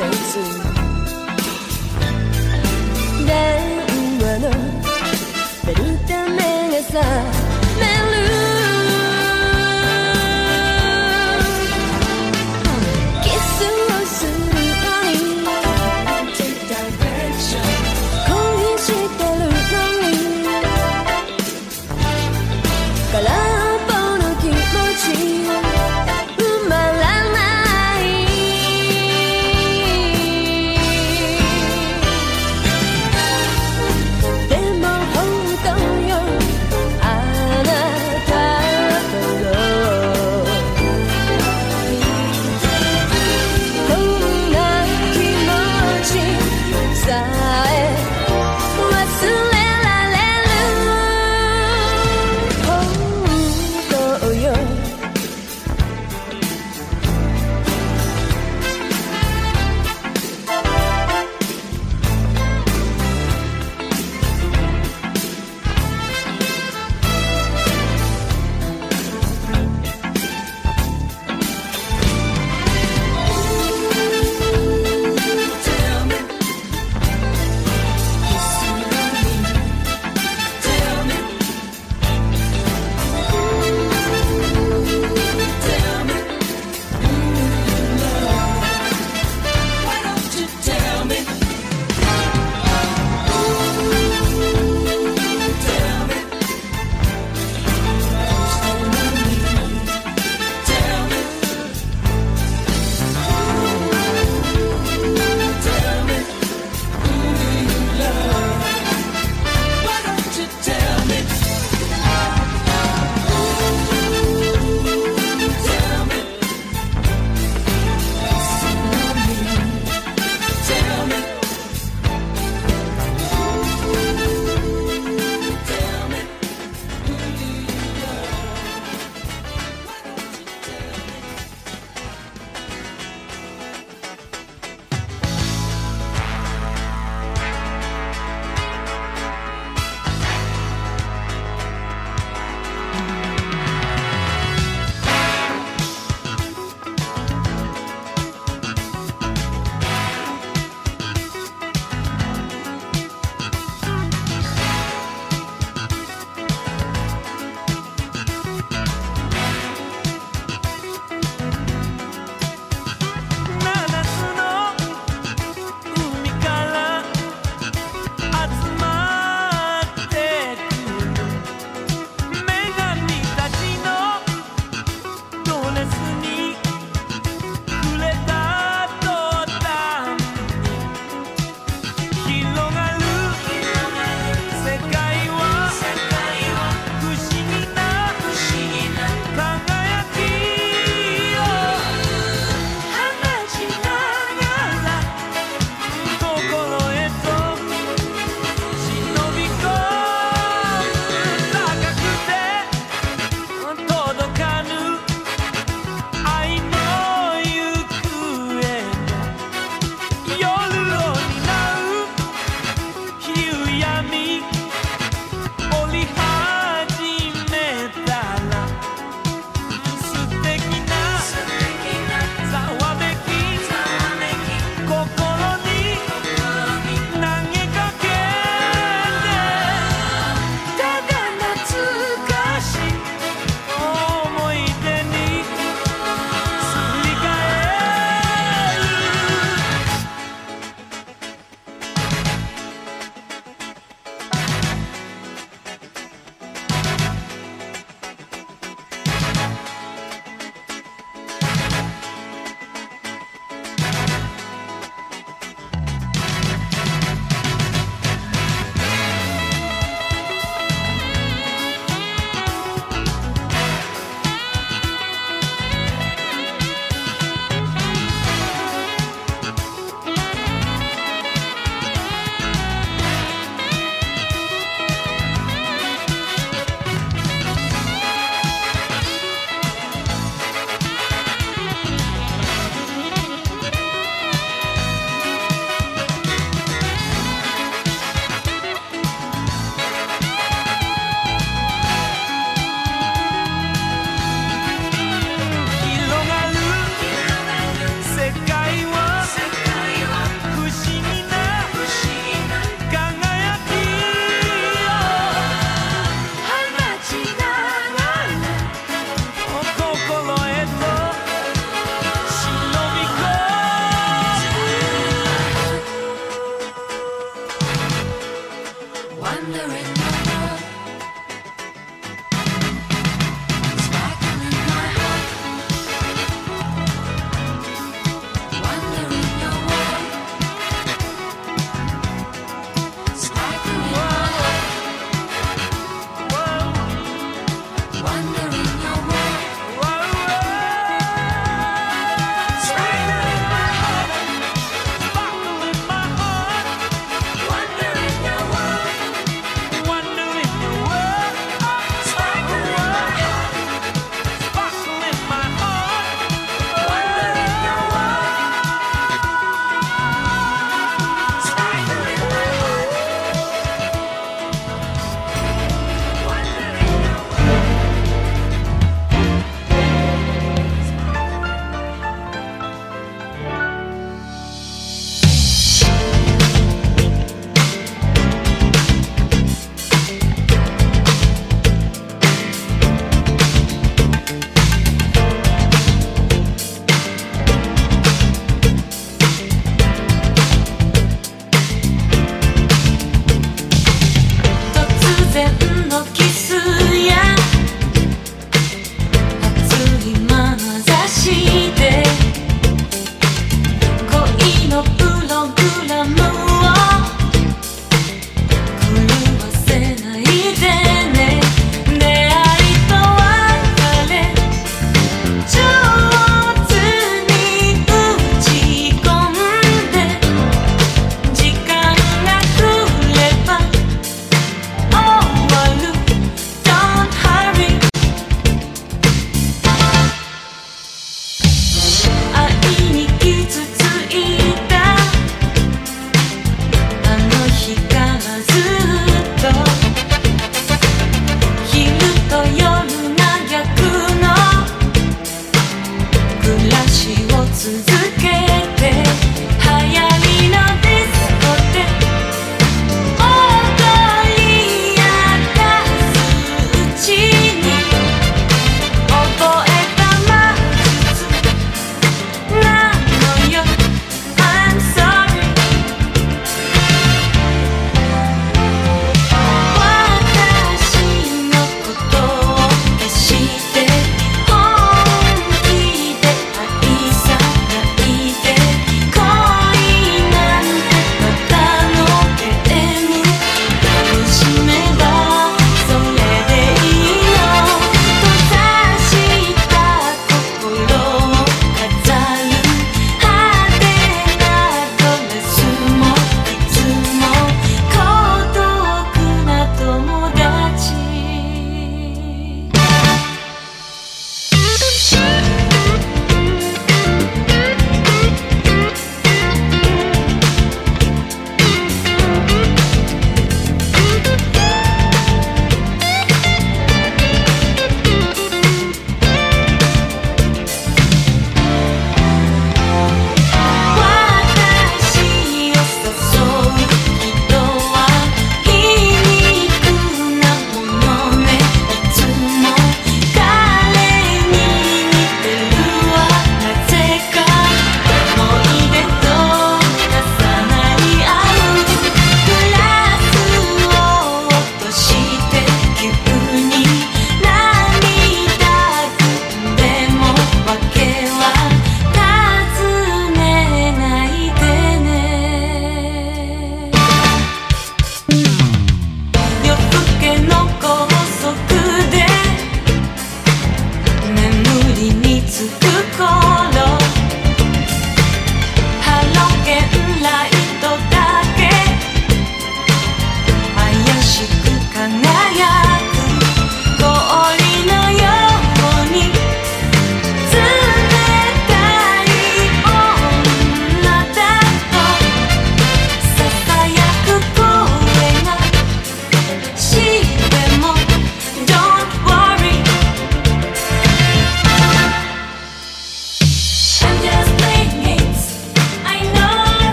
sensing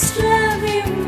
my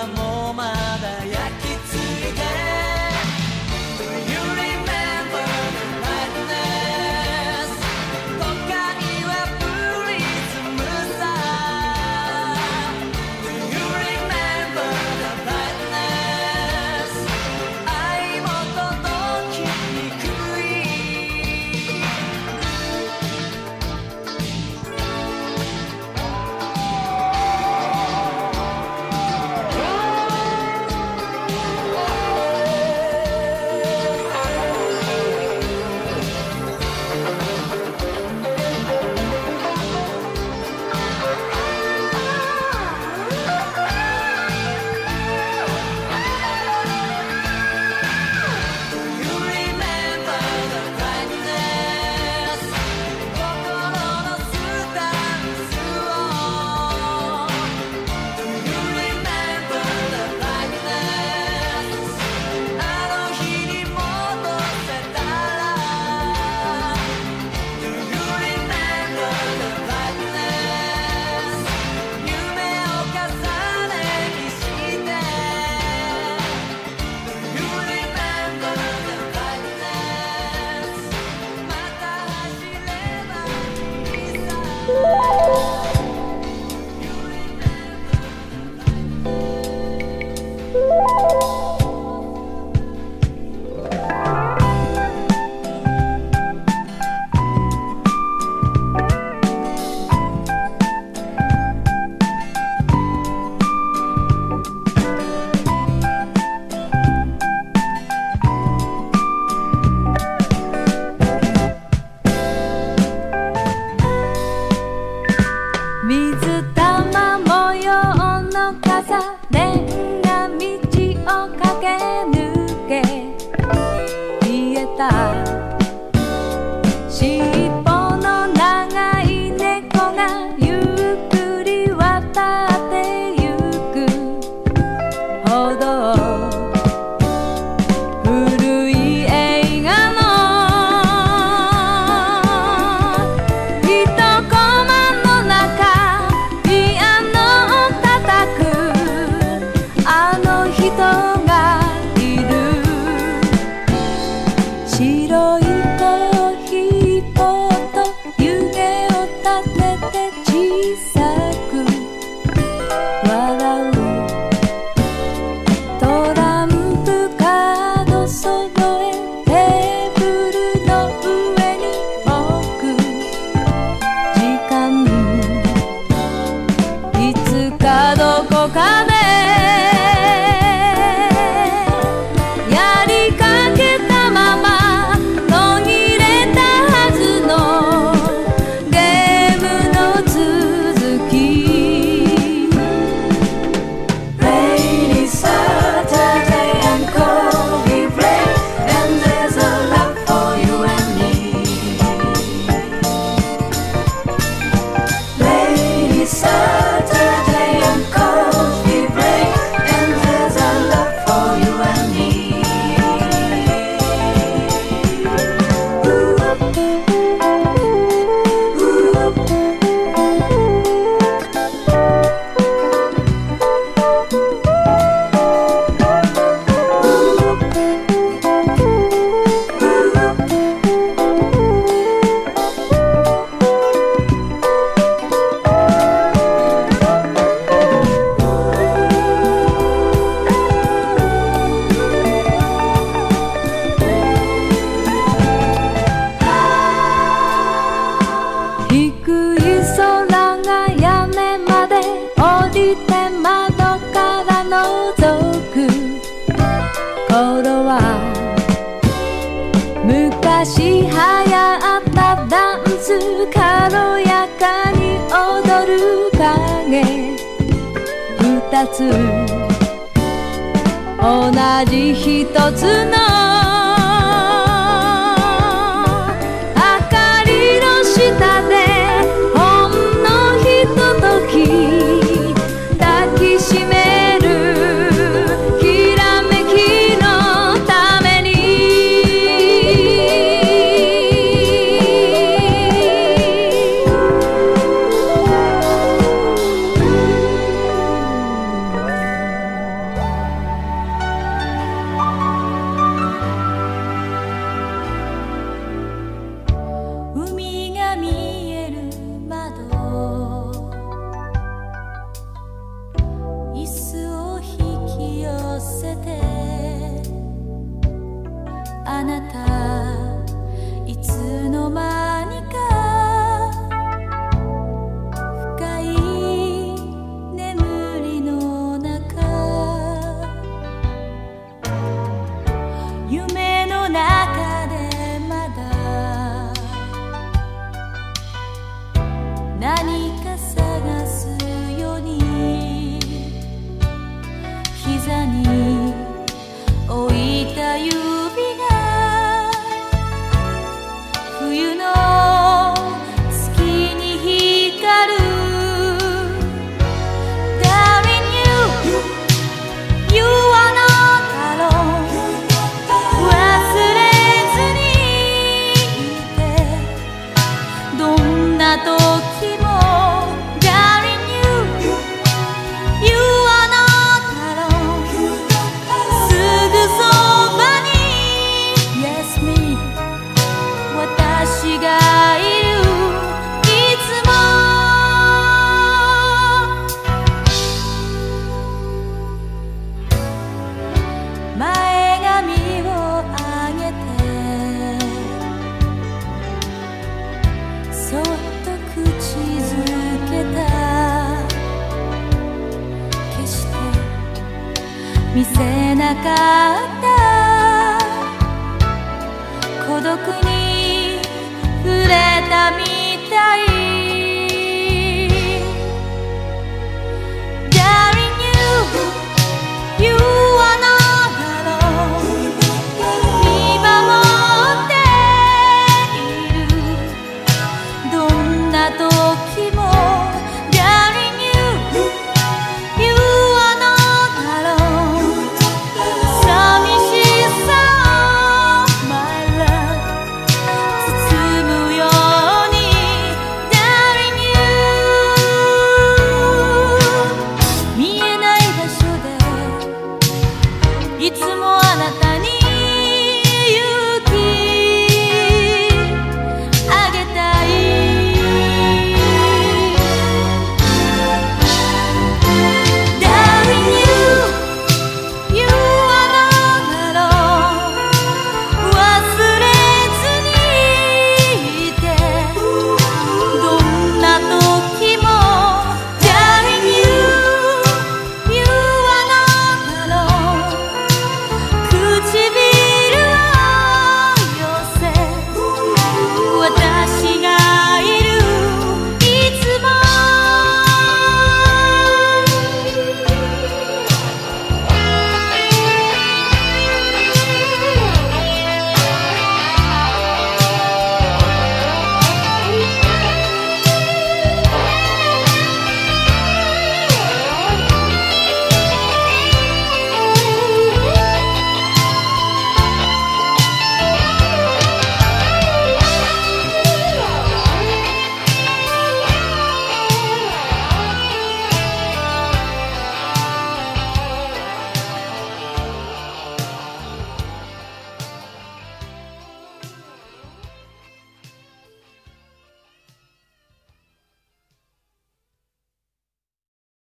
amor.